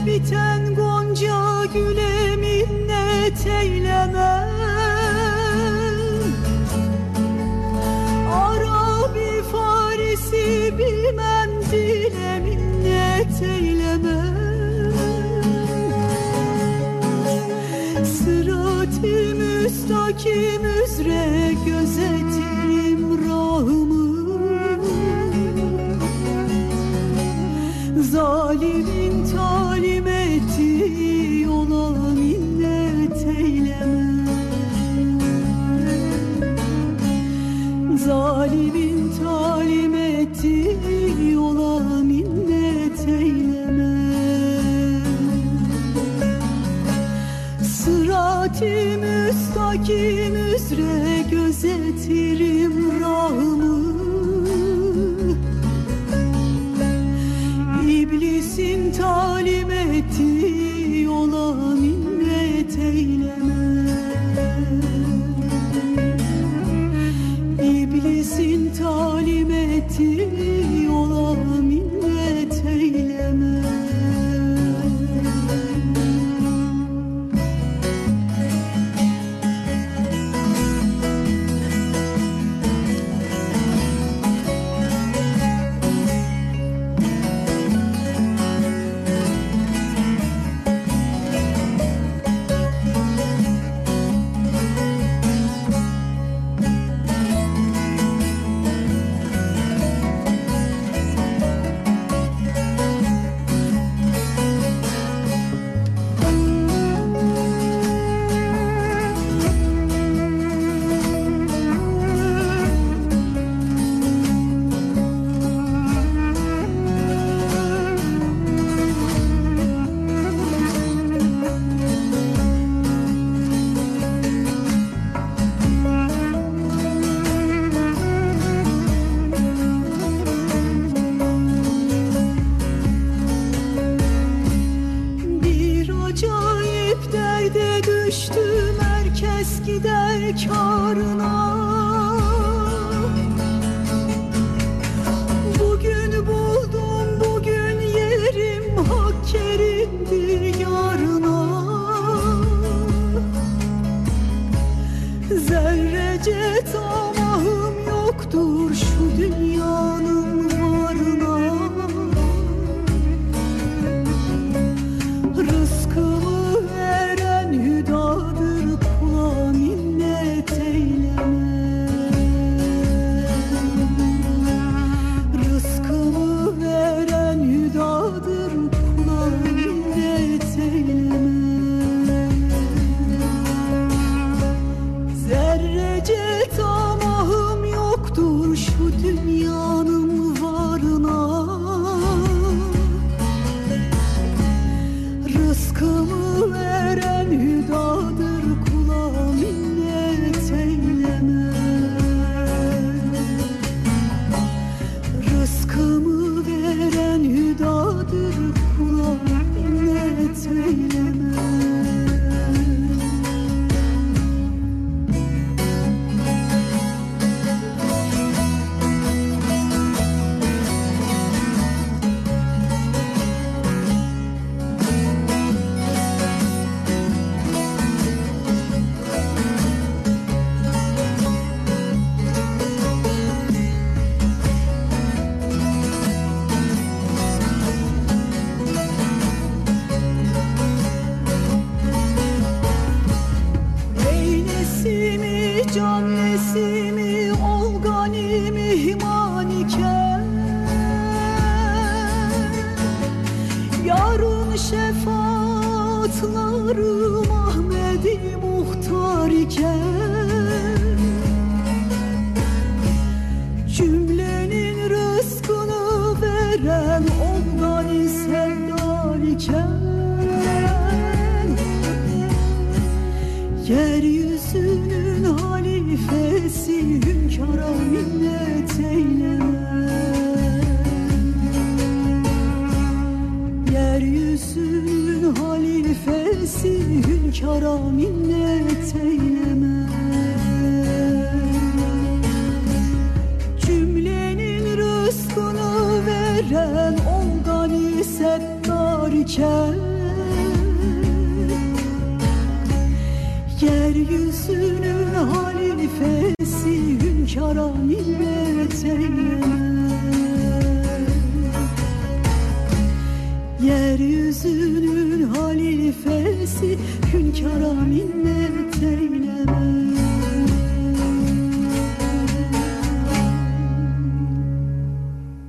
Biten gonca güle minnet eylemem Arabi Farisi bilmem dile minnet eylemem Sırat-ı müstakim üzere gözetirim rahımı Zalimin talim Zalimin talim yola minnet eylemem Sırat-ı müstakim üzere gözetirim rahımı İblisin talim düştüm herkes gider karına nesimi, can nesimi, ol gani mihman iken Yarın şefaatlarım Ahmedi muhtar iken Cümlenin rızkını veren ondan sevdar iken Yeryüzünün halifesi eylemem Yeryüzünün halifesi hünkâra minnet eylemem Yeryüzünün halifesi hünkâra minnet eyleme Yeryüzünün halifesi hünkâra minnet